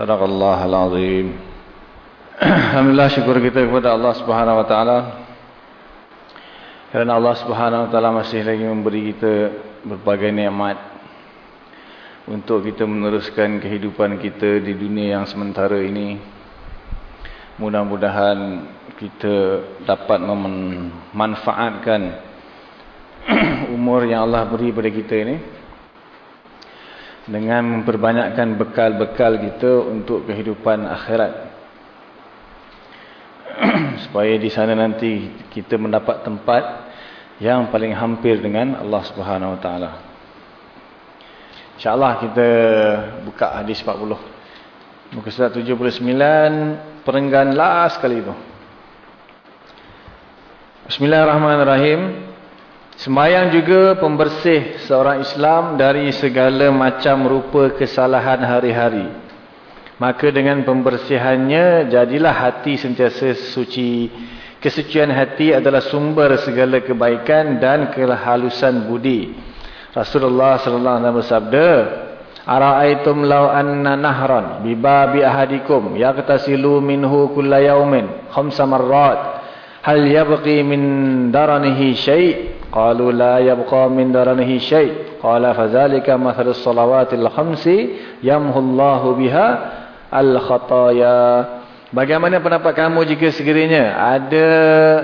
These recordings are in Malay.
Sadaq Allah al-Azim Alhamdulillah syukur kita kepada Allah Subhanahu Wa Taala. Kerana Allah Subhanahu Wa Taala masih lagi memberi kita berbagai nikmat Untuk kita meneruskan kehidupan kita di dunia yang sementara ini. Mudah-mudahan kita dapat memanfaatkan umur yang Allah beri pada kita ini dengan memperbanyakkan bekal-bekal kita untuk kehidupan akhirat supaya di sana nanti kita mendapat tempat yang paling hampir dengan Allah Subhanahu Wa Taala. Insyaallah kita buka hadis 40. Muka surat 79 perenggan last kali itu. Bismillahirrahmanirrahim. Semayang juga pembersih seorang Islam dari segala macam rupa kesalahan hari-hari. Maka dengan pembersihannya, jadilah hati sentiasa suci. Kesucian hati adalah sumber segala kebaikan dan kehalusan budi. Rasulullah sallallahu alaihi wasallam bersabda, "Ara'aitum law anna nahran bi babi ahadikum yaghtasilu minhu kulla yawmin khamsa marrat, Hal yabqi min daranihi syai' Qalu la yabqa min daranihi syai' Qala fazalika mathalus salawatil khamsi Yamhullahu biha Al-khataya Bagaimana pendapat kamu jika segerinya? Ada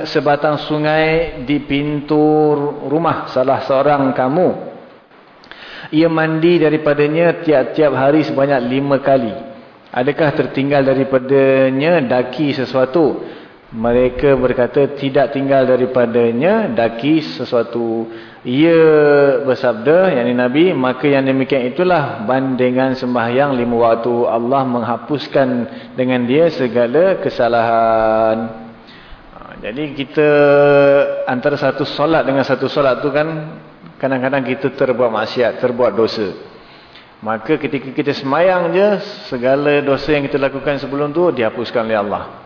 sebatang sungai Di pintu rumah Salah seorang kamu. Ia mandi daripadanya Tiap-tiap hari sebanyak lima kali. Adakah tertinggal daripadanya Daki sesuatu? Mereka berkata tidak tinggal daripadanya daki sesuatu. Ia bersabda, yakni Nabi, maka yang demikian itulah bandingan sembahyang lima waktu. Allah menghapuskan dengan dia segala kesalahan. Jadi kita antara satu solat dengan satu solat tu kan, kadang-kadang kita terbuat maksiat, terbuat dosa. Maka ketika kita semayang je, segala dosa yang kita lakukan sebelum tu dihapuskan oleh Allah.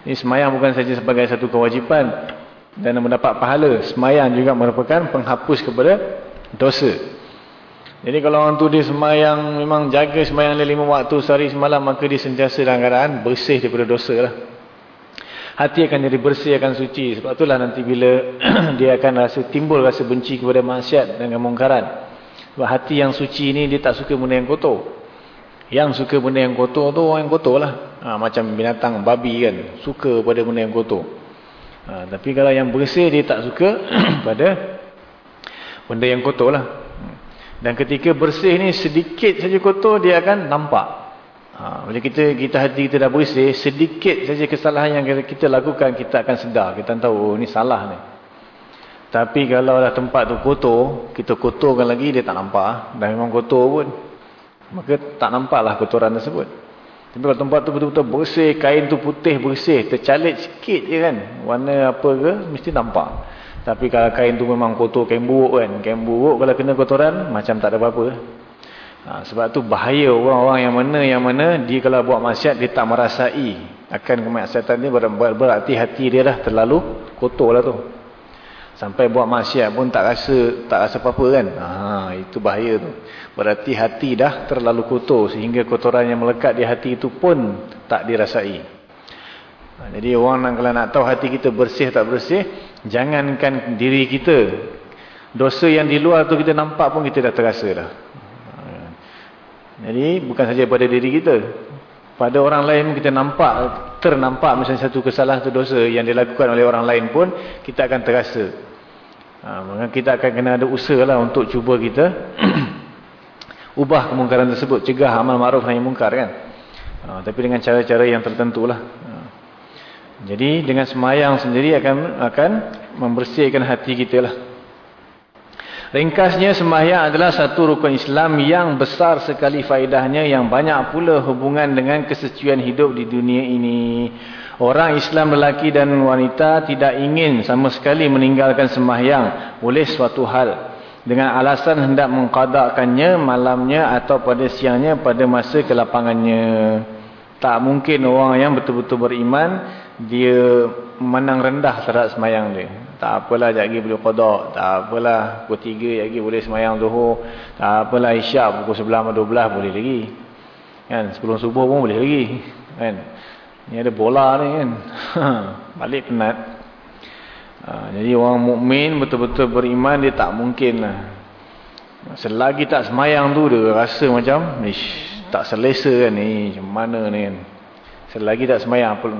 Ini semayang bukan saja sebagai satu kewajipan dan mendapat pahala. Semayang juga merupakan penghapus kepada dosa. Jadi kalau orang tu dia semayang, memang jaga semayang lima waktu sehari semalam, maka dia sentiasa dalam keadaan bersih daripada dosa lah. Hati akan jadi bersih, akan suci. Sebab itulah nanti bila dia akan rasa timbul rasa benci kepada maksiat dan kemungkaran. Sebab hati yang suci ini dia tak suka benda yang kotor. Yang suka benda yang kotor tu orang yang kotor lah. Ha, macam binatang babi kan. Suka pada benda yang kotor. Ha, tapi kalau yang bersih dia tak suka pada benda yang kotor lah. Dan ketika bersih ni sedikit saja kotor dia akan nampak. Ha, bila kita, kita hati kita dah bersih, sedikit saja kesalahan yang kita lakukan kita akan sedar. Kita tahu oh ni salah ni. Tapi kalau dah tempat tu kotor, kita kotorkan lagi dia tak nampak. Dah memang kotor pun maka tak nampaklah kotoran tersebut. Tapi kalau tempat tu betul-betul bersih, kain tu putih bersih, tercalit sikit je kan, warna apa ke, mesti nampak. Tapi kalau kain tu memang kotor, kain buruk kan, kain buruk kalau kena kotoran, macam tak ada apa-apa. Ha, sebab tu bahaya orang-orang yang mana, yang mana, dia kalau buat maksiat, dia tak merasai akan kemaksiatan dia, berarti hati dia dah terlalu kotor lah tu. Sampai buat maksiat pun tak rasa tak rasa apa-apa kan. Ha, itu bahaya tu. Berarti hati dah terlalu kotor sehingga kotoran yang melekat di hati itu pun tak dirasai. Ha, jadi orang nak, kalau nak tahu hati kita bersih tak bersih, jangankan diri kita. Dosa yang di luar tu kita nampak pun kita dah terasa dah. Ha, jadi bukan saja pada diri kita. Pada orang lain kita nampak, ternampak misalnya satu kesalahan atau dosa yang dilakukan oleh orang lain pun, kita akan terasa. Ha, kita akan kena ada usaha lah untuk cuba kita ubah kemungkaran tersebut, cegah amal ma'ruf nahi mungkar kan. Ha, tapi dengan cara-cara yang tertentu lah. Ha. Jadi dengan semayang sendiri akan akan membersihkan hati kita lah. Ringkasnya sembahyang adalah satu rukun Islam yang besar sekali faedahnya yang banyak pula hubungan dengan kesesuaian hidup di dunia ini. Orang Islam lelaki dan wanita tidak ingin sama sekali meninggalkan sembahyang oleh suatu hal dengan alasan hendak mengqadakkannya malamnya atau pada siangnya pada masa kelapangannya. Tak mungkin orang yang betul-betul beriman dia menang rendah terhadap semayang dia. Tak apalah lagi boleh qada, tak apalah pukul 3 lagi boleh semayang zuhur, tak apalah isyak pukul 11 atau 12 boleh lagi. Kan sebelum subuh pun boleh lagi. Kan. Ni ada bola ni kan. Balik penat. Ha, jadi orang mukmin betul-betul beriman dia tak mungkin lah. Selagi tak semayang tu dia rasa macam ish, tak selesa kan ni. Macam mana ni kan. Selagi tak semayang pun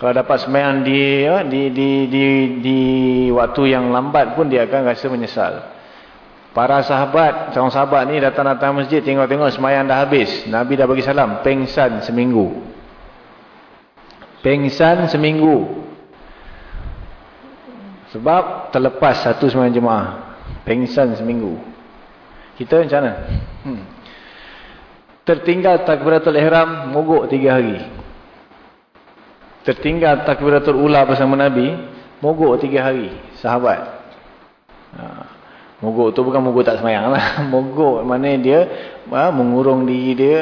kalau dapat semayang di, di, di, di, di waktu yang lambat pun dia akan rasa menyesal. Para sahabat, seorang sahabat ni datang-datang masjid tengok-tengok semayang dah habis. Nabi dah bagi salam, pengsan seminggu. Pengsan seminggu. Sebab terlepas satu semayang jemaah. Pengsan seminggu. Kita macam mana? Hmm. Tertinggal takbiratul ihram, mogok tiga hari tertinggal takbiratul ula bersama Nabi, mogok tiga hari, sahabat. Ha, mogok tu bukan mogok tak semayang lah. Mogok mana dia ha, mengurung diri dia,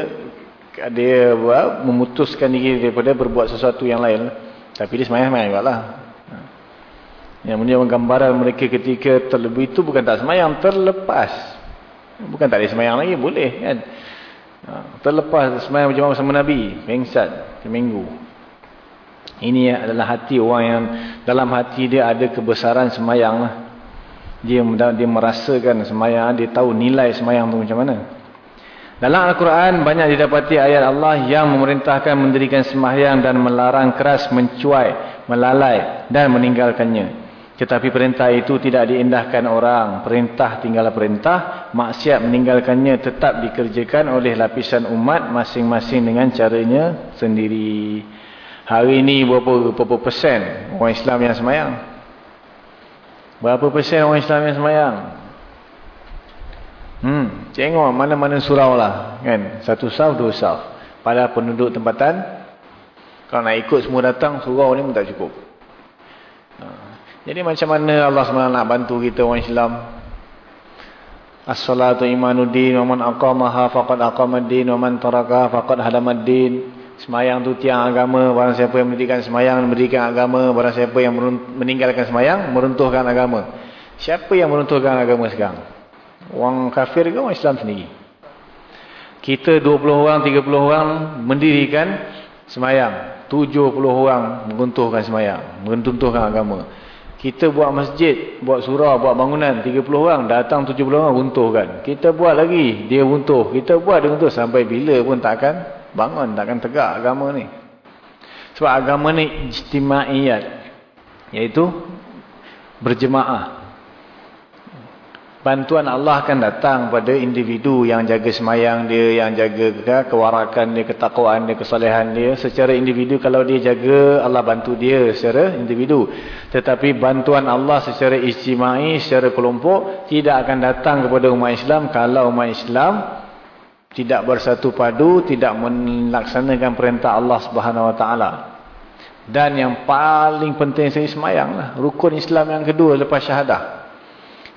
dia ha, memutuskan diri daripada berbuat sesuatu yang lain. Tapi dia semayang-semayang juga lah. Ha. Yang menjadi gambaran mereka ketika terlebih itu bukan tak semayang, terlepas. Bukan tak ada semayang lagi, boleh kan. Ha, terlepas semayang berjemaah bersama Nabi, mengsat, seminggu. Ini adalah hati orang yang dalam hati dia ada kebesaran semayang lah. Dia, dia merasakan semayang, dia tahu nilai semayang tu macam mana. Dalam Al-Quran banyak didapati ayat Allah yang memerintahkan mendirikan semayang dan melarang keras mencuai, melalai dan meninggalkannya. Tetapi perintah itu tidak diindahkan orang. Perintah tinggal perintah, maksiat meninggalkannya tetap dikerjakan oleh lapisan umat masing-masing dengan caranya sendiri. Hari ini berapa, berapa persen orang Islam yang semayang? Berapa persen orang Islam yang semayang? Hmm, tengok mana-mana surau lah. Kan? Satu saf, dua saf. Pada penduduk tempatan, kalau nak ikut semua datang, surau ni pun tak cukup. Ha. Jadi macam mana Allah SWT nak bantu kita orang Islam? As-salatu imanuddin, wa man aqamaha faqad aqamaddin, wa man taraka faqad hadamaddin. Semayang tu tiang agama, barang siapa yang mendirikan semayang, mendirikan agama, barang siapa yang meninggalkan semayang, meruntuhkan agama. Siapa yang meruntuhkan agama sekarang? Orang kafir ke orang Islam sendiri? Kita 20 orang, 30 orang mendirikan semayang. 70 orang meruntuhkan semayang, meruntuhkan agama. Kita buat masjid, buat surau, buat bangunan, 30 orang, datang 70 orang, runtuhkan. Kita buat lagi, dia runtuh. Kita buat, dia runtuh. Sampai bila pun takkan bangun takkan tegak agama ni. Sebab agama ni ijtimaiyat iaitu berjemaah. Bantuan Allah akan datang pada individu yang jaga semayang dia yang jaga kewarakan dia ketakwaan dia kesalehan dia. Secara individu kalau dia jaga Allah bantu dia secara individu. Tetapi bantuan Allah secara ijtimai secara kelompok tidak akan datang kepada umat Islam kalau umat Islam tidak bersatu padu, tidak melaksanakan perintah Allah Subhanahu Wa Taala. Dan yang paling penting saya semayang lah. Rukun Islam yang kedua lepas syahadah.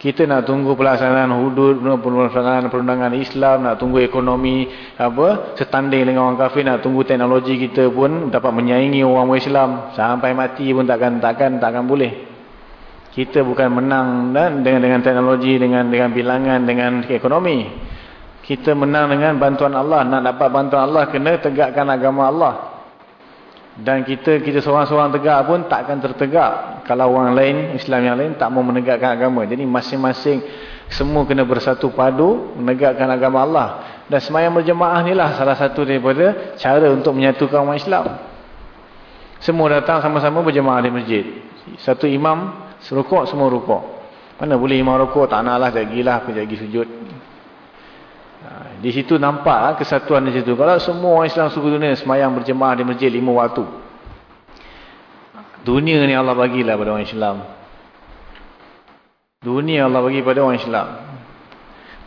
Kita nak tunggu pelaksanaan hudud, pelaksanaan perundangan Islam, nak tunggu ekonomi apa setanding dengan orang kafir, nak tunggu teknologi kita pun dapat menyaingi orang Islam sampai mati pun takkan takkan takkan boleh. Kita bukan menang dan dengan dengan teknologi, dengan dengan bilangan, dengan ekonomi kita menang dengan bantuan Allah nak dapat bantuan Allah kena tegakkan agama Allah dan kita kita seorang-seorang tegak pun takkan tertegak kalau orang lain Islam yang lain tak mau menegakkan agama jadi masing-masing semua kena bersatu padu menegakkan agama Allah Dan semayang berjemaah ni lah salah satu daripada cara untuk menyatukan umat Islam. Semua datang sama-sama berjemaah di masjid. Satu imam serukuk, semua rukuk. Mana boleh imam rukuk, tak nak lah, jagilah, jagi sujud. Di situ nampak lah kesatuan di situ. Kalau semua orang Islam suku dunia semayang berjemaah di masjid lima waktu. Dunia ni Allah bagilah pada orang Islam. Dunia Allah bagi pada orang Islam.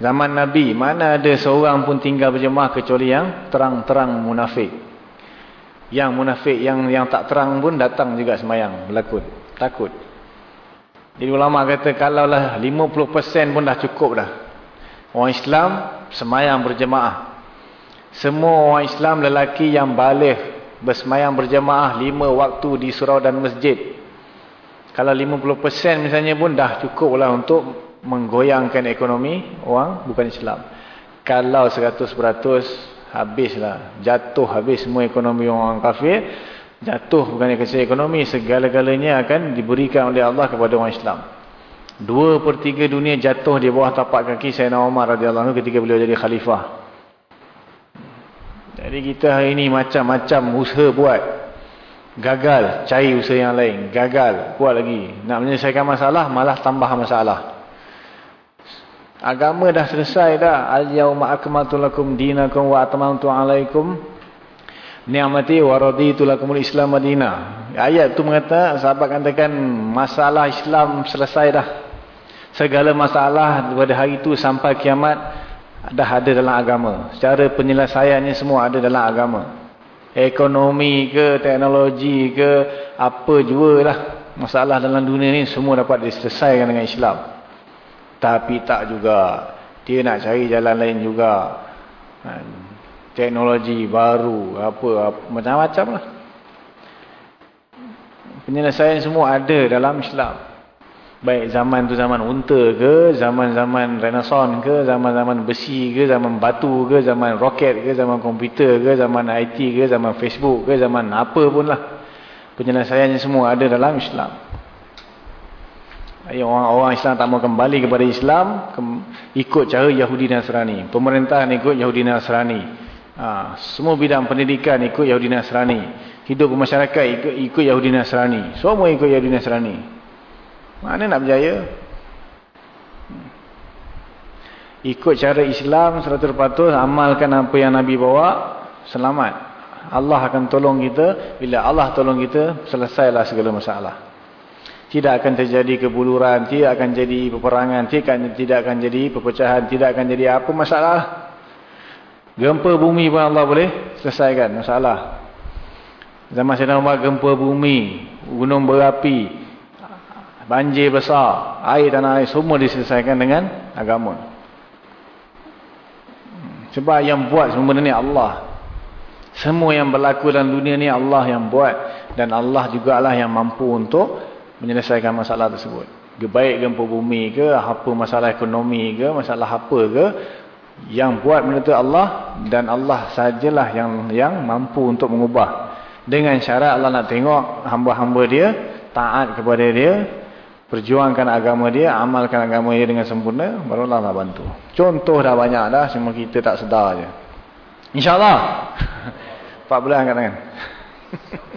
Zaman Nabi, mana ada seorang pun tinggal berjemaah kecuali yang terang-terang munafik. Yang munafik, yang yang tak terang pun datang juga semayang, berlakon. Takut. Jadi ulama kata, kalaulah 50% pun dah cukup dah. Orang Islam semayang berjemaah. Semua orang Islam lelaki yang balik bersemayang berjemaah lima waktu di surau dan masjid. Kalau 50% misalnya pun dah cukup lah untuk menggoyangkan ekonomi orang bukan Islam. Kalau 100% habislah, jatuh habis semua ekonomi orang kafir, jatuh bukan kecil ekonomi, segala-galanya akan diberikan oleh Allah kepada orang Islam. Dua per tiga dunia jatuh di bawah tapak kaki Sayyidina Umar radhiyallahu ketika beliau jadi khalifah. Jadi kita hari ini macam-macam usaha buat. Gagal, cari usaha yang lain. Gagal, buat lagi. Nak menyelesaikan masalah, malah tambah masalah. Agama dah selesai dah. Al-yawma akmatu lakum dinakum wa atmamtu alaikum ni'mati wa raditu Islam Madinah. Ayat tu mengata sahabat katakan masalah Islam selesai dah. Segala masalah pada hari itu sampai kiamat dah ada dalam agama. Secara penyelesaiannya semua ada dalam agama. Ekonomi ke, teknologi ke, apa jua lah. Masalah dalam dunia ni semua dapat diselesaikan dengan Islam. Tapi tak juga. Dia nak cari jalan lain juga. Kan? Teknologi baru. Apa Macam-macam lah. Penyelesaian semua ada dalam Islam. Baik zaman tu zaman unta ke. Zaman-zaman renaissance ke. Zaman-zaman besi ke. Zaman batu ke. Zaman roket ke. Zaman komputer ke. Zaman IT ke. Zaman Facebook ke. Zaman apa pun lah. Penyelesaiannya semua ada dalam Islam. Orang-orang Islam tak mau kembali kepada Islam, ikut cara Yahudi Nasrani. Pemerintahan ikut Yahudi Nasrani. Ha, semua bidang pendidikan ikut Yahudi Nasrani. Hidup masyarakat ikut, ikut Yahudi Nasrani. Semua ikut Yahudi Nasrani. Mana nak berjaya? Ikut cara Islam, 100% amalkan apa yang Nabi bawa, selamat. Allah akan tolong kita. Bila Allah tolong kita, selesailah segala masalah tidak akan terjadi kebuluran, tidak akan jadi peperangan, tidak akan jadi perpecahan, tidak akan jadi apa masalah. Gempa bumi pun Allah boleh selesaikan masalah. Zaman Sayyidina Umar gempa bumi, gunung berapi, banjir besar, air tanah air semua diselesaikan dengan agama. Sebab yang buat semua ni Allah. Semua yang berlaku dalam dunia ni Allah yang buat dan Allah jugalah yang mampu untuk menyelesaikan masalah tersebut. Baik gempa bumi ke, apa masalah ekonomi ke, masalah apa ke, yang buat benda itu Allah dan Allah sajalah yang yang mampu untuk mengubah. Dengan syarat Allah nak tengok hamba-hamba dia, taat kepada dia, perjuangkan agama dia, amalkan agama dia dengan sempurna, baru Allah bantu. Contoh dah banyak dah, cuma kita tak sedar je. InsyaAllah. 4 bulan kat tangan.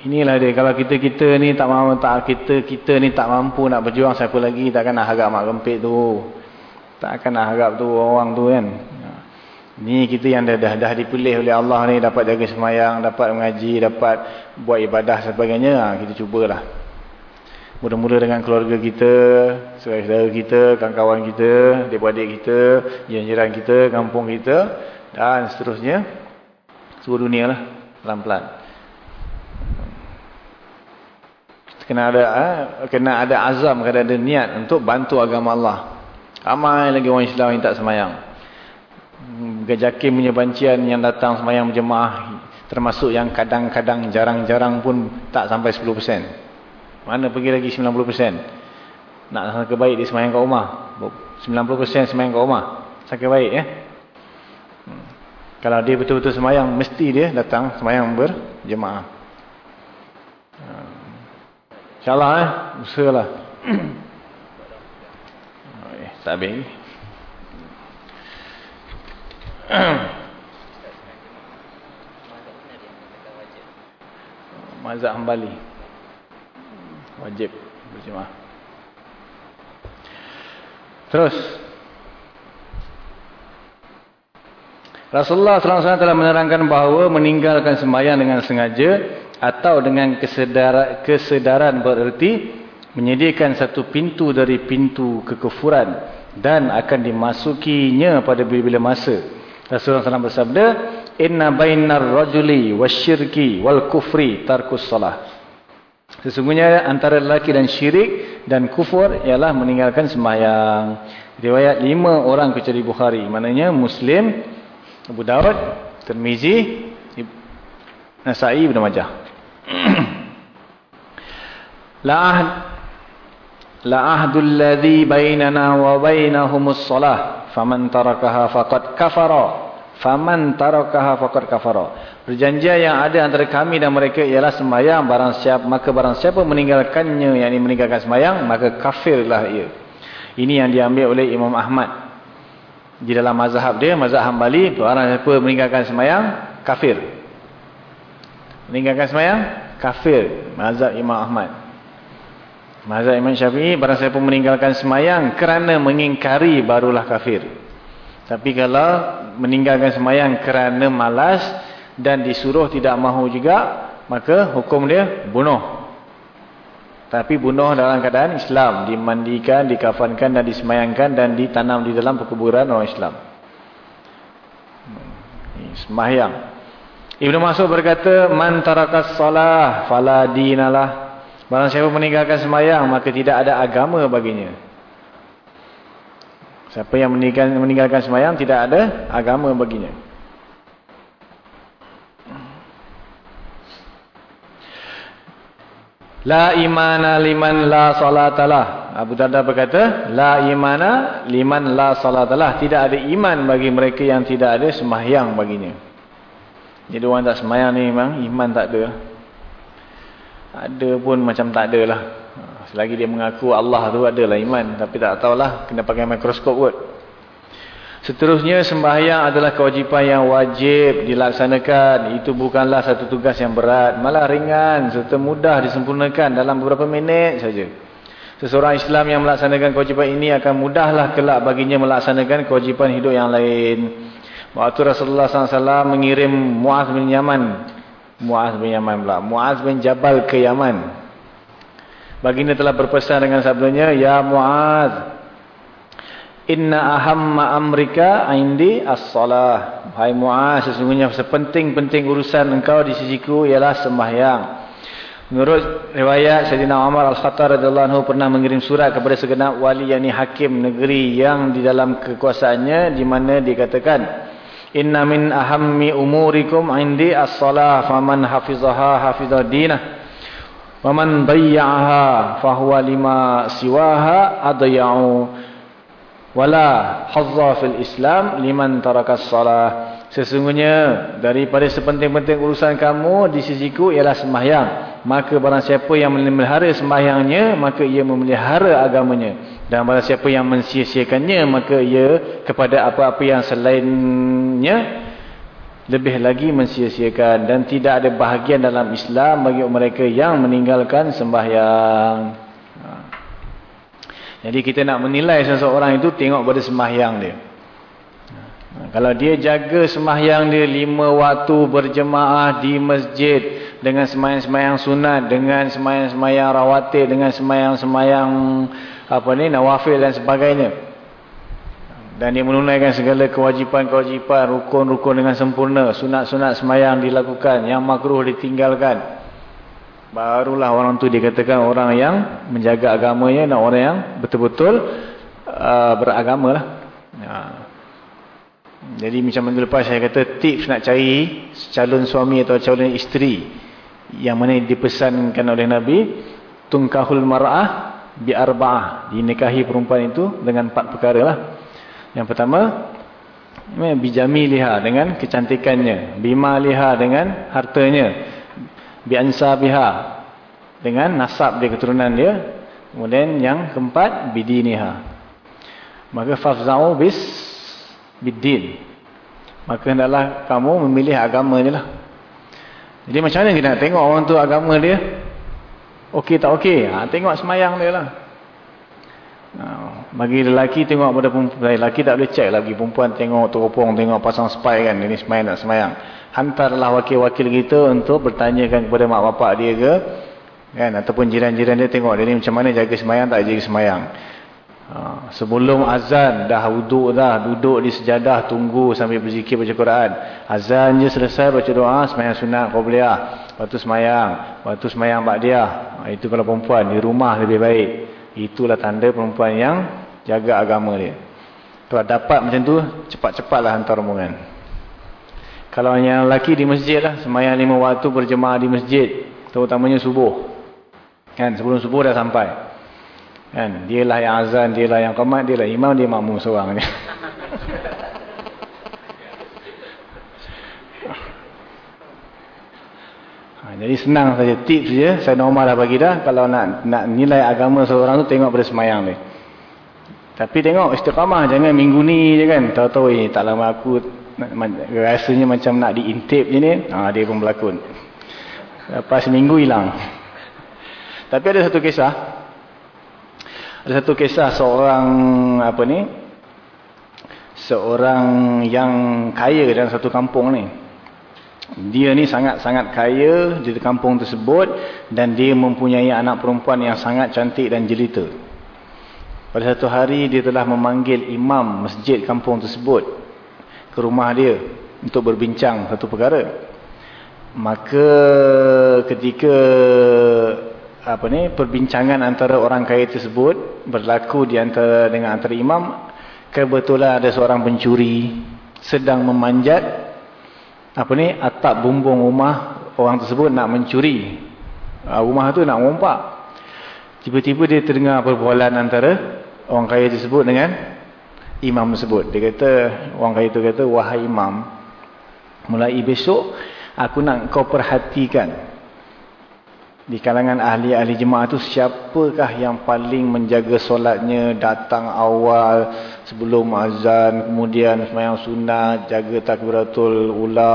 Inilah dia kalau kita-kita ni tak mampu tak kita kita ni tak mampu nak berjuang siapa lagi takkan nak harap mak gempit tu. Tak akan nak harap tu orang tu kan. Ni kita yang dah dah, dah dipilih oleh Allah ni dapat jaga semayang, dapat mengaji, dapat buat ibadah sebagainya, ha, kita cubalah. Mula-mula dengan keluarga kita, saudara-saudara kita, kawan-kawan kita, adik-adik kita, jiran-jiran kita, kampung kita dan seterusnya seluruh dunia lah pelan-pelan. kena ada eh, kena ada azam kena ada niat untuk bantu agama Allah ramai lagi orang Islam yang tak semayang gejakim punya bancian yang datang semayang berjemaah termasuk yang kadang-kadang jarang-jarang pun tak sampai 10% mana pergi lagi 90% nak sangka baik dia semayang kat rumah. 90% semayang kat rumah. Sangka baik ya? Hmm. kalau dia betul-betul semayang mesti dia datang semayang berjemaah. InsyaAllah eh. Usahalah. Tak habis Mazhab Hambali. Wajib berjemaah. Terus. Rasulullah SAW telah menerangkan bahawa meninggalkan sembahyang dengan sengaja atau dengan kesedar kesedaran bererti menyediakan satu pintu dari pintu kekufuran dan akan dimasukinya pada bila-bila masa. Rasulullah SAW bersabda, Inna bainar rajuli wasyirki wal kufri tarkus salah. Sesungguhnya antara lelaki dan syirik dan kufur ialah meninggalkan sembahyang. Riwayat lima orang kecuali Bukhari. Maknanya Muslim, Abu Dawud, Tirmizi, Nasai, Ibn Majah. la ahd la ahdul ladzi bainana wa bainahumus shalah faman tarakaha faqad kafara faman tarakaha faqad kafara perjanjian yang ada antara kami dan mereka ialah sembahyang barang siapa maka barang siapa meninggalkannya yakni meninggalkan sembahyang maka kafirlah ia ini yang diambil oleh Imam Ahmad di dalam mazhab dia, mazhab Hambali, orang siapa meninggalkan semayang, kafir. Meninggalkan semayang, kafir. Mazhab Imam Ahmad. Mazhab Imam Syafi'i, barang siapa meninggalkan semayang kerana mengingkari barulah kafir. Tapi kalau meninggalkan semayang kerana malas dan disuruh tidak mahu juga, maka hukum dia bunuh. Tapi bunuh dalam keadaan Islam. Dimandikan, dikafankan dan disemayangkan dan ditanam di dalam perkuburan orang Islam. Semahyang. Ibn Masud berkata, Man tarakas salah faladinalah. Barang siapa meninggalkan semayang, maka tidak ada agama baginya. Siapa yang meninggalkan, semayang, tidak ada agama baginya. La imana liman la salatalah. Abu Darda berkata, La imana liman la salatalah. Tidak ada iman bagi mereka yang tidak ada semahyang baginya. Jadi orang tak semahyang ni memang iman tak ada. Ada pun macam tak ada lah. Selagi dia mengaku Allah tu adalah iman. Tapi tak tahulah, kena pakai mikroskop kot. Seterusnya sembahyang adalah kewajipan yang wajib dilaksanakan. Itu bukanlah satu tugas yang berat. Malah ringan serta mudah disempurnakan dalam beberapa minit saja. Seseorang Islam yang melaksanakan kewajipan ini akan mudahlah kelak baginya melaksanakan kewajipan hidup yang lain. Waktu Rasulullah SAW mengirim Muaz bin Yaman. Muaz bin Yaman pula. Muaz bin Jabal ke Yaman. Baginda telah berpesan dengan sabdanya. Ya Muaz. Inna ahamma amrika indi as-salah. Hai Mu'az, sesungguhnya sepenting-penting urusan engkau di sisiku ialah sembahyang. Menurut riwayat Sayyidina Umar Al-Khattar radhiyallahu anhu pernah mengirim surat kepada segenap wali yakni hakim negeri yang di dalam kekuasaannya di mana dikatakan Inna min ahammi umurikum indi as-salah faman hafizaha hafizad dinah wa man dayya'aha fahuwa lima siwaha adya'u wala hazza fil islam liman tarakas salah sesungguhnya daripada sepenting-penting urusan kamu di sisiku ialah sembahyang. Maka barang siapa yang memelihara sembahyangnya maka ia memelihara agamanya dan barang siapa yang mensia-siakannya maka ia kepada apa-apa yang selainnya lebih lagi mensia-siakan. Dan tidak ada bahagian dalam Islam bagi mereka yang meninggalkan sembahyang. Jadi kita nak menilai seseorang itu tengok pada sembahyang dia. Kalau dia jaga sembahyang dia lima waktu berjemaah di masjid dengan sembahyang-sembahyang sunat, dengan sembahyang-sembahyang rawatib, dengan sembahyang-sembahyang apa ni nawafil dan sebagainya. Dan dia menunaikan segala kewajipan-kewajipan, rukun-rukun dengan sempurna, sunat-sunat sembahyang dilakukan, yang makruh ditinggalkan. Barulah orang tu dikatakan orang yang menjaga agamanya dan orang yang betul-betul uh, beragama lah. Ya. Jadi macam minggu lepas saya kata tips nak cari calon suami atau calon isteri yang mana dipesankan oleh Nabi tungkahul mar'ah bi arba'ah dinikahi perempuan itu dengan empat perkara lah. Yang pertama bijami liha dengan kecantikannya, bima liha dengan hartanya, bi'ansabiha dengan nasab dia keturunan dia kemudian yang keempat bidiniha Maka fafza'u bis biddin. Maka hendaklah kamu memilih agama ni lah. Jadi macam mana kita nak tengok orang tu agama dia? Okey tak okey? Ha, tengok semayang dia lah. Ha, bagi lelaki tengok pada perempuan. Lelaki tak boleh cek lagi. Perempuan tengok teropong, tengok pasang spy kan. Ini semayang tak semayang. Hantarlah wakil-wakil kita untuk bertanyakan kepada mak bapak dia ke kan ataupun jiran-jiran dia tengok dia ni macam mana jaga semayang tak jaga semayang ha, sebelum azan dah wuduk dah duduk di sejadah tunggu sambil berzikir baca Quran. Azan je selesai baca doa semayang sunat qabliyah lepas tu semayang lepas tu semayang ba'diyah. Ha, itu kalau perempuan di rumah lebih baik. Itulah tanda perempuan yang jaga agama dia. Kalau dapat macam tu cepat-cepatlah hantar rombongan. Kalau yang lelaki di masjid lah semayang lima waktu berjemaah di masjid. Terutamanya subuh. Kan sebelum subuh dah sampai. Kan dialah yang azan, dialah yang qamat, dialah imam, dia makmum seorang ni. Ha, jadi senang saja tips saja saya normal dah bagi dah kalau nak nak nilai agama seorang tu tengok pada semayang ni. Tapi tengok istiqamah jangan minggu ni je kan. Tahu-tahu eh tak lama aku rasanya macam nak diintip je ni. Ha, dia pun berlakon. Lepas minggu hilang. Tapi ada satu kisah. Ada satu kisah seorang apa ni? Seorang yang kaya dalam satu kampung ni. Dia ni sangat-sangat kaya di kampung tersebut dan dia mempunyai anak perempuan yang sangat cantik dan jelita. Pada satu hari dia telah memanggil imam masjid kampung tersebut ke rumah dia untuk berbincang satu perkara. Maka ketika apa ni perbincangan antara orang kaya tersebut berlaku di antara dengan antara imam. Kebetulan ada seorang pencuri sedang memanjat apa ni atap bumbung rumah orang tersebut nak mencuri. Uh, rumah tu nak ngompak. Tiba-tiba dia terdengar perbualan antara orang kaya tersebut dengan imam tersebut. Dia kata orang kaya itu kata wahai imam mulai besok aku nak kau perhatikan di kalangan ahli-ahli jemaah tu siapakah yang paling menjaga solatnya? Datang awal sebelum azan kemudian semayang sunat jaga takbiratul ula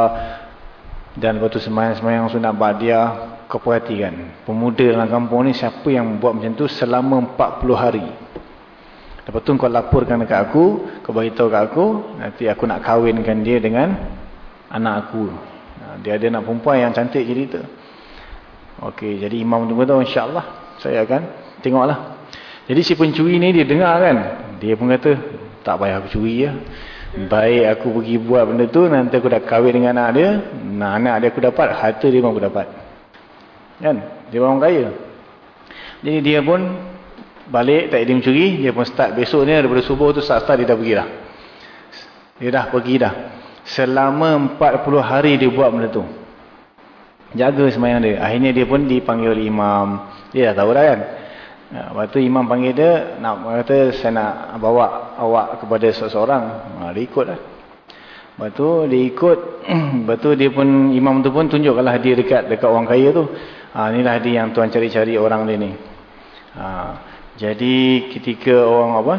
dan lepas tu semayang-semayang sunat ba'diyah. Kau perhatikan pemuda dalam kampung ni siapa yang buat macam tu selama 40 hari? Lepas tu kau laporkan dekat aku kau beritahu kat aku nanti aku nak kahwinkan dia dengan anak aku. Dia ada anak perempuan yang cantik cerita Okey, jadi imam tu kata insya-Allah saya akan tengoklah. Jadi si pencuri ni dia dengar kan. Dia pun kata tak payah aku curi ya. Baik aku pergi buat benda tu nanti aku dah kahwin dengan anak dia, nah anak dia aku dapat, harta dia pun aku dapat. Kan? Dia orang kaya. Jadi dia pun balik tak dia mencuri, dia pun start besok ni daripada subuh tu start-start dia dah pergi dah. Dia dah pergi dah. Selama 40 hari dia buat benda tu jaga semayang dia. Akhirnya dia pun dipanggil oleh imam. Dia dah tahu dah kan. Waktu imam panggil dia, nak kata saya nak bawa awak kepada seseorang. Ha, dia ikut lah. Lepas tu dia ikut. Lepas tu dia pun, imam tu pun tunjukkanlah dia dekat dekat orang kaya tu. Ha, inilah dia yang tuan cari-cari orang dia ni. Ha, jadi ketika orang apa?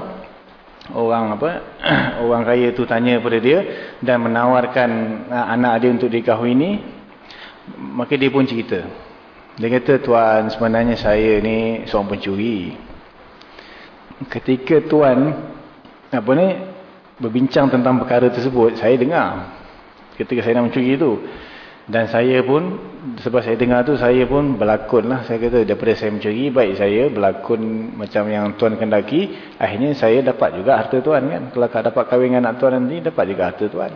Orang apa? orang kaya tu tanya kepada dia dan menawarkan ha, anak dia untuk dikahwini. Maka dia pun cerita. Dia kata, Tuan, sebenarnya saya ni seorang pencuri. Ketika Tuan apa ni berbincang tentang perkara tersebut, saya dengar. Ketika saya nak mencuri itu. Dan saya pun, sebab saya dengar tu saya pun berlakon lah. Saya kata, daripada saya mencuri, baik saya berlakon macam yang Tuan kendaki. Akhirnya saya dapat juga harta Tuan kan. Kalau dapat kahwin dengan anak Tuan nanti, dapat juga harta Tuan.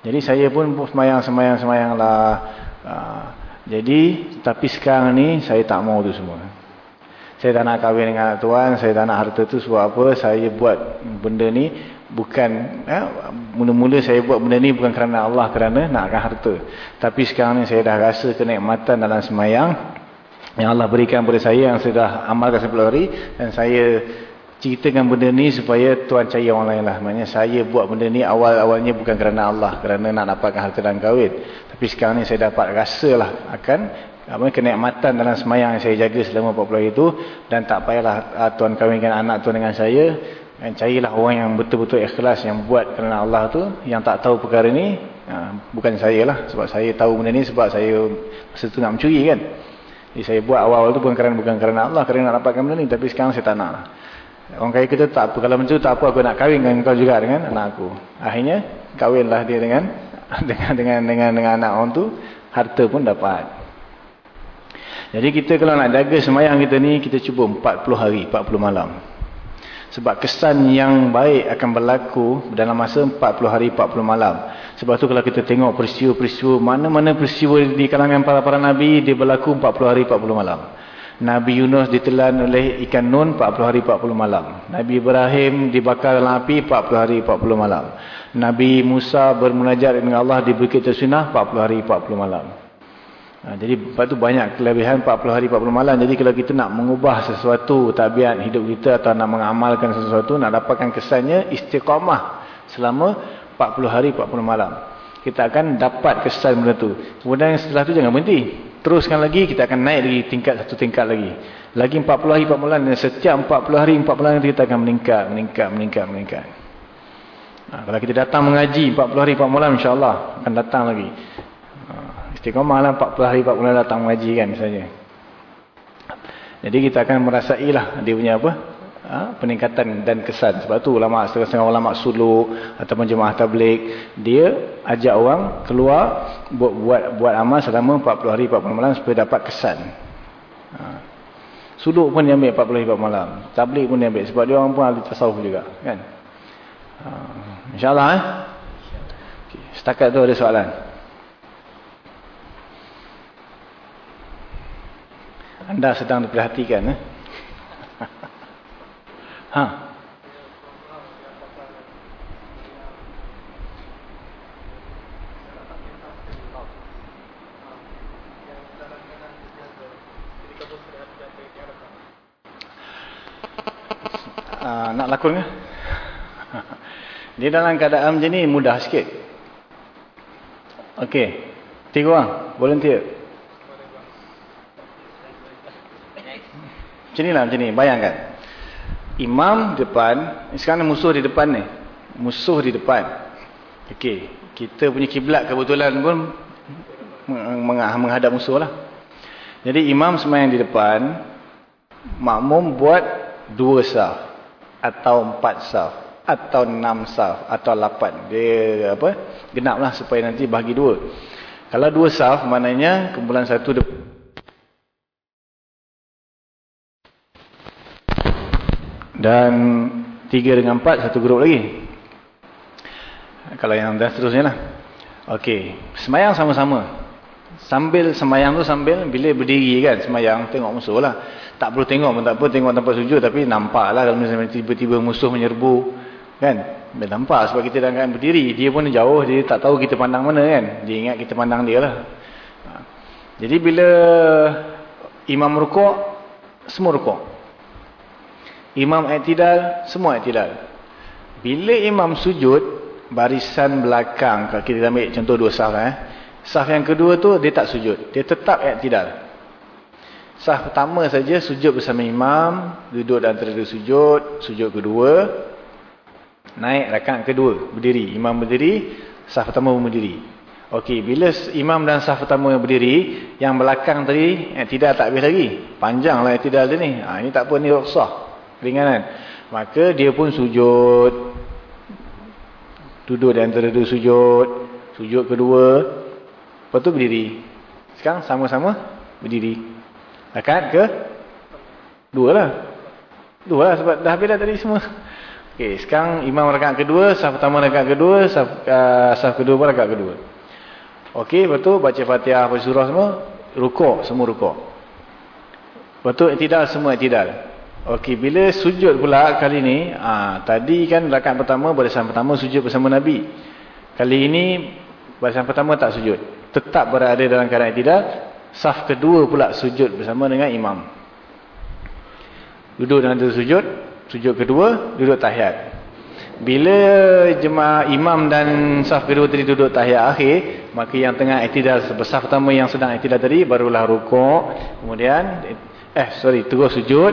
Jadi saya pun semayang-semayang-semayang lah. Ha, jadi, tapi sekarang ni saya tak mau tu semua. Saya tak nak kahwin dengan anak tuan, saya tak nak harta tu sebab apa, saya buat benda ni bukan, ya, mula-mula ya, saya buat benda ni bukan kerana Allah, kerana nakkan harta. Tapi sekarang ni saya dah rasa kenikmatan dalam semayang, yang Allah berikan kepada saya, yang saya dah amalkan sepuluh hari, dan saya ceritakan benda ni supaya tuan cari orang lain lah. Maksudnya saya buat benda ni awal-awalnya bukan kerana Allah, kerana nak dapatkan harta dan kahwin. Tapi sekarang ni saya dapat rasa lah akan apa kenikmatan dalam semayang yang saya jaga selama 40 hari itu dan tak payahlah uh, tuan kahwinkan anak tuan dengan saya Dan carilah orang yang betul-betul ikhlas yang buat kerana Allah tu. Yang tak tahu perkara ni. Ha, bukan saya lah. Sebab saya tahu benda ni sebab saya masa tu nak mencuri kan. Jadi saya buat awal-awal tu bukan kerana, bukan kerana Allah. Kerana nak dapatkan benda ni. Tapi sekarang saya tak nak lah. Orang kaya kita tak apa. Kalau macam tu tak apa aku nak kahwin dengan kau juga dengan anak aku. Akhirnya kahwinlah dia dengan dengan dengan dengan, dengan anak orang tu. Harta pun dapat. Jadi kita kalau nak jaga semayang kita ni. Kita cuba 40 hari, 40 malam. Sebab kesan yang baik akan berlaku dalam masa 40 hari 40 malam. Sebab tu kalau kita tengok peristiwa-peristiwa mana-mana peristiwa di kalangan para-para nabi dia berlaku 40 hari 40 malam. Nabi Yunus ditelan oleh ikan nun 40 hari 40 malam. Nabi Ibrahim dibakar dalam api 40 hari 40 malam. Nabi Musa bermunajat dengan Allah di Bukit Tersunah 40 hari 40 malam. Ha, jadi lepas tu banyak kelebihan 40 hari 40 malam. Jadi kalau kita nak mengubah sesuatu tabiat hidup kita atau nak mengamalkan sesuatu, nak dapatkan kesannya istiqamah selama 40 hari 40 malam. Kita akan dapat kesan benda tu. Kemudian setelah tu jangan berhenti. Teruskan lagi, kita akan naik lagi tingkat satu tingkat lagi. Lagi 40 hari 40 malam dan setiap 40 hari 40 malam kita akan meningkat, meningkat, meningkat, meningkat. Ha, kalau kita datang mengaji 40 hari 40 malam insya-Allah akan datang lagi. Istiqamah lah 40 hari 40 bulan datang mengaji kan misalnya. Jadi kita akan merasailah dia punya apa? Ha? peningkatan dan kesan. Sebab tu ulama setengah-setengah ulama suluk ataupun jemaah tabligh dia ajak orang keluar buat buat buat amal selama 40 hari 40 malam supaya dapat kesan. Ha. Suluk pun dia ambil 40 hari 40 malam. Tabligh pun dia ambil sebab dia orang pun ahli tasawuf juga kan. Ha. Insya-Allah eh. Okay. Setakat tu ada soalan. Anda sedang diperhatikan. Eh? Ha. Uh, nak lakon ke? Dia dalam keadaan macam ni mudah sikit. Okey. Tiga orang. Volunteer. Macam inilah macam ni. Bayangkan. Imam depan. Sekarang musuh di depan ni. Musuh di depan. Okey. Kita punya kiblat kebetulan pun menghadap musuh lah. Jadi imam semayang di depan. Makmum buat dua saf. Atau empat saf. Atau enam saf. Atau lapan. Dia apa? Genap lah supaya nanti bagi dua. Kalau dua saf maknanya kumpulan satu depan. Dan tiga dengan empat satu grup lagi. Kalau yang dah seterusnya lah. Okey. Semayang sama-sama. Sambil semayang tu sambil bila berdiri kan semayang tengok musuh lah. Tak perlu tengok pun tak apa tengok tanpa sujud tapi nampak lah kalau misalnya tiba-tiba musuh menyerbu. Kan? Dia nampak sebab kita dah berdiri. Dia pun jauh dia tak tahu kita pandang mana kan. Dia ingat kita pandang dia lah. Ha. Jadi bila imam rukuk semua rukuk. Imam i'tidal, semua i'tidal. Bila imam sujud, barisan belakang, kalau kita ambil contoh dua saf eh. Saf yang kedua tu dia tak sujud, dia tetap i'tidal. Saf pertama saja sujud bersama imam, duduk dan antara sujud, sujud kedua, naik rakaat kedua, berdiri, imam berdiri, saf pertama pun berdiri. Okey, bila imam dan saf pertama berdiri, yang belakang tadi i'tidal tak habis lagi. Panjanglah i'tidal dia ni. Ha, ini tak apa ni rukhsah ringanan. Maka dia pun sujud. Duduk di antara dua sujud. Sujud kedua. Lepas tu berdiri. Sekarang sama-sama berdiri. Akan ke? Dua lah. Dua lah sebab dah habis dah tadi semua. Okey, sekarang imam rakaat kedua, saf pertama rakaat kedua, saf, uh, kedua pun rakaat kedua. Okey, lepas tu baca Fatihah, baca surah semua, rukuk, semua rukuk. Lepas tu iktidal, semua iktidal. Okey, bila sujud pula kali ni, ah tadi kan rakaat pertama barisan pertama sujud bersama Nabi. Kali ini barisan pertama tak sujud. Tetap berada dalam keadaan tidak. Saf kedua pula sujud bersama dengan imam. Duduk dalam sujud, sujud kedua, duduk tahiyat. Bila jemaah imam dan saf kedua tadi duduk tahiyat akhir, maka yang tengah iktidal sebesar pertama yang sedang iktidal tadi barulah rukuk, kemudian eh sorry terus sujud,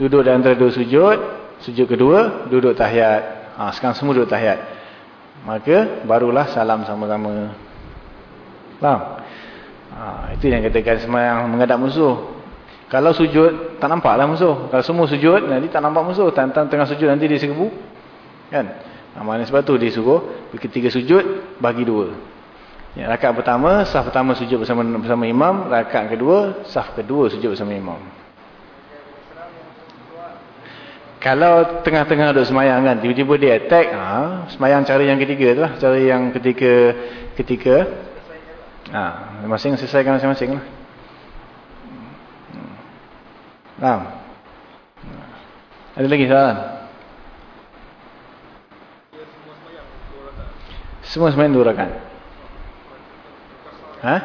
duduk di antara dua sujud Sujud kedua, duduk tahiyat. Ha, sekarang semua duduk tahiyat. Maka, barulah salam sama-sama. Faham? Ha, itu yang katakan semayang menghadap musuh. Kalau sujud, tak nampaklah musuh. Kalau semua sujud, nanti tak nampak musuh. Tentang tengah sujud, nanti dia serbu. Kan? Ha, maknanya sebab tu dia suruh, ketiga sujud, bagi dua. Ya, rakaat pertama, saf pertama sujud bersama bersama imam. Rakaat kedua, saf kedua sujud bersama imam. Kalau tengah-tengah duduk semayang kan, tiba-tiba dia attack, ha, semayang cara yang ketiga tu lah. Cara yang ketika, ketika, ha, masing-masing selesaikan masing-masing lah. Faham? Ada lagi soalan? Semua semayang dua rakan. Ha?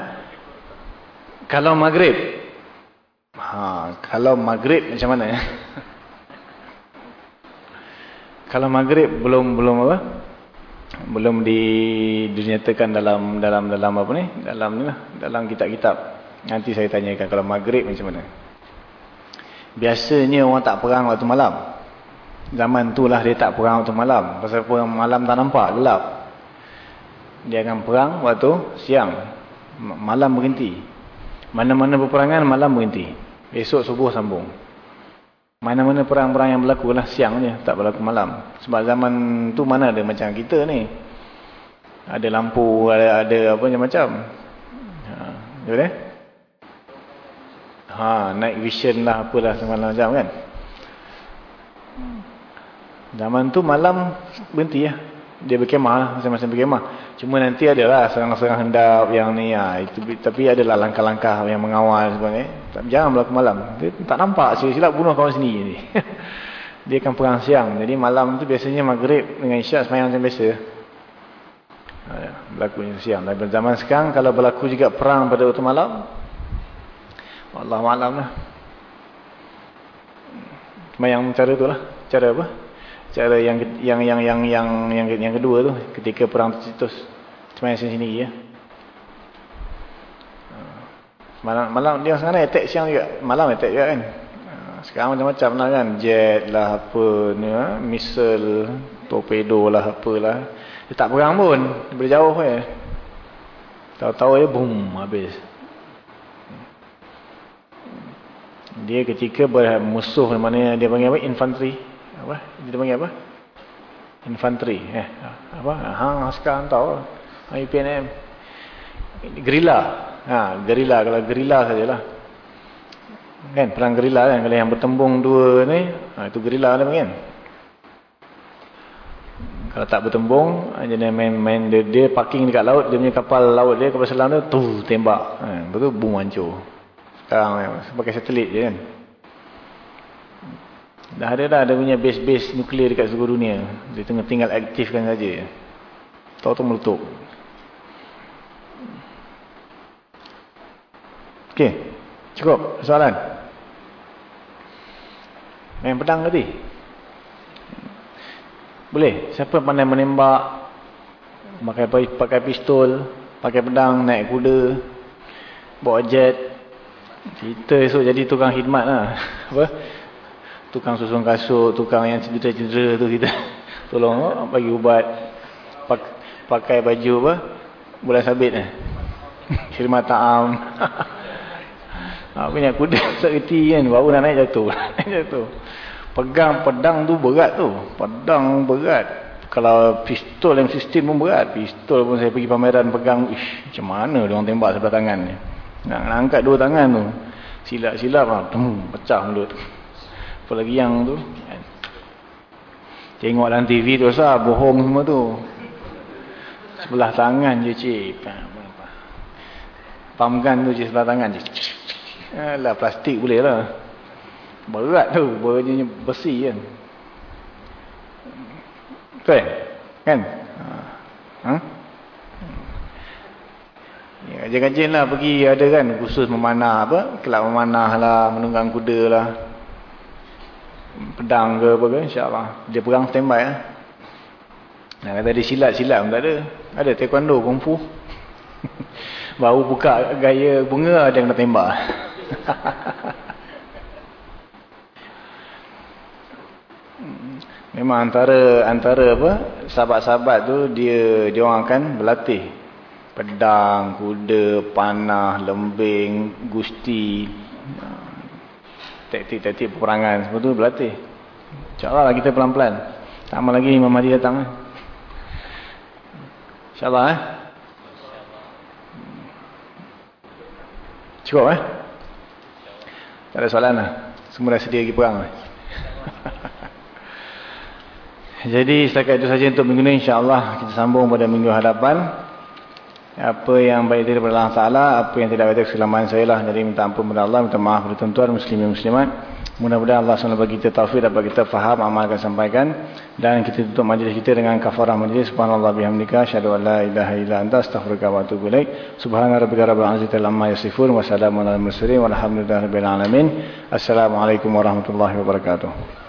Kalau maghrib? Ha, kalau maghrib macam mana ya? Kalau maghrib belum belum apa? Belum di dinyatakan dalam dalam dalam apa ni? Dalam ni lah, dalam kitab-kitab. Nanti saya tanyakan kalau maghrib macam mana. Biasanya orang tak perang waktu malam. Zaman tu lah dia tak perang waktu malam. Pasal perang malam tak nampak, gelap. Dia akan perang waktu siang. Malam berhenti. Mana-mana berperangan, malam berhenti. Esok subuh sambung. Mana-mana perang-perang yang berlaku lah siang je, tak berlaku malam. Sebab zaman tu mana ada macam kita ni. Ada lampu, ada, ada apa macam-macam. Ha, betul Ha, night vision lah apalah semacam kan. Zaman tu malam berhenti ya. Dia berkemah masing-masing berkemah. Cuma nanti adalah serang-serang hendap yang ni ya. Itu, tapi adalah langkah-langkah yang mengawal sebenarnya. Jangan berlaku malam. Dia tak nampak silap bunuh kawan sendiri. dia akan perang siang. Jadi malam tu biasanya maghrib dengan isyak semayang macam biasa. Ha, ya, berlaku siang. Dan zaman sekarang kalau berlaku juga perang pada waktu malam. Allah malam lah. Semayang cara tu lah. Cara apa? Cara yang yang yang yang yang yang, yang kedua tu ketika perang tercetus cuma yang sini ya malam malam dia sana attack siang juga. Malam attack juga kan. Sekarang macam-macam lah kan. Jet lah apa ni ha? missile torpedo lah apalah dia tak perang pun. Daripada jauh je tahu-tahu je boom habis. Dia ketika bermusuh mana dia panggil apa? Infantry apa? Dia panggil apa? Infantry eh. Apa? Hang askar tahu. IPNM gerila. Ha gerila. Kalau gerila sajalah. Kan? Perang gerila kan? Kalau yang bertembung dua ni ha, itu gerila lah kan kalau tak bertembung jadi main-main dia, dia parking dekat laut. Dia punya kapal laut dia kapal selam tu tu tembak. Ha, betul boom hancur. Sekarang pakai satelit je kan Dah ada dah ada punya base-base nuklear dekat seluruh dunia. Dia tengah tinggal aktifkan saja. Tahu-tahu meletup. Okey. Cukup soalan. Main pedang tadi. Boleh. Siapa pandai menembak pakai pakai pistol, pakai pedang, naik kuda, bawa jet. Kita esok jadi tukang khidmat lah. Apa? Tukang susun kasut, tukang yang cedera-cedera tu kita tolong oh, bagi ubat. Pak, pakai baju apa? Bulan sabit eh? Khidmat ta'am. Apa ni kuda sakiti kan baru nak naik jatuh. Jatuh. Pegang pedang tu berat tu. Pedang berat. Kalau pistol yang sistem pun berat. Pistol pun saya pergi pameran pegang ish, macam mana dia orang tembak sebelah tangan ni? Nak angkat dua tangan tu. Silap-silap lah pecah mulut Apalagi yang tu? Kan. Tengok dalam TV tu sah Bohong semua tu. Sebelah tangan je cik. Pump tu cik sebelah tangan je. Alah plastik boleh lah. Berat tu Beratnya besi kan. Betul kan? Ha? Ya, kajian lah pergi ada kan khusus memanah apa kelab memanah lah menunggang kuda lah pedang ke apa ke insyaAllah. Dia perang standby lah nak kata dia silat-silat tak ada. Ada taekwondo kungfu. Baru buka gaya bunga ada nak tembak. Memang antara antara apa sahabat-sahabat tu dia dia orang akan berlatih. Pedang, kuda, panah, lembing, gusti. Taktik-taktik peperangan semua tu berlatih. InsyaAllah lah kita pelan-pelan. Tak lama lagi Imam Mahdi datang. Eh? InsyaAllah eh. Cukup eh. Tak ada soalan lah. Semua dah sedia lagi perang eh. Jadi setakat itu saja untuk minggu ini insya-Allah kita sambung pada minggu hadapan. Apa yang baik daripada Allah Taala, apa yang tidak baik kesalahan saya lah. Jadi minta ampun kepada Allah, minta maaf kepada tuan-tuan muslimin muslimat. Mudah-mudahan Allah SWT bagi kita taufik dapat kita faham amalkan sampaikan. Dan kita tutup majlis kita dengan kafarah majlis. Subhanallah bihamdika asyhadu an la ilaha illa anta astaghfiruka wa atubu ilaik. Subhana rabbika rabbil izzati amma yasifun wa salamun alal mursalin walhamdulillahi rabbil alamin. Assalamualaikum warahmatullahi wabarakatuh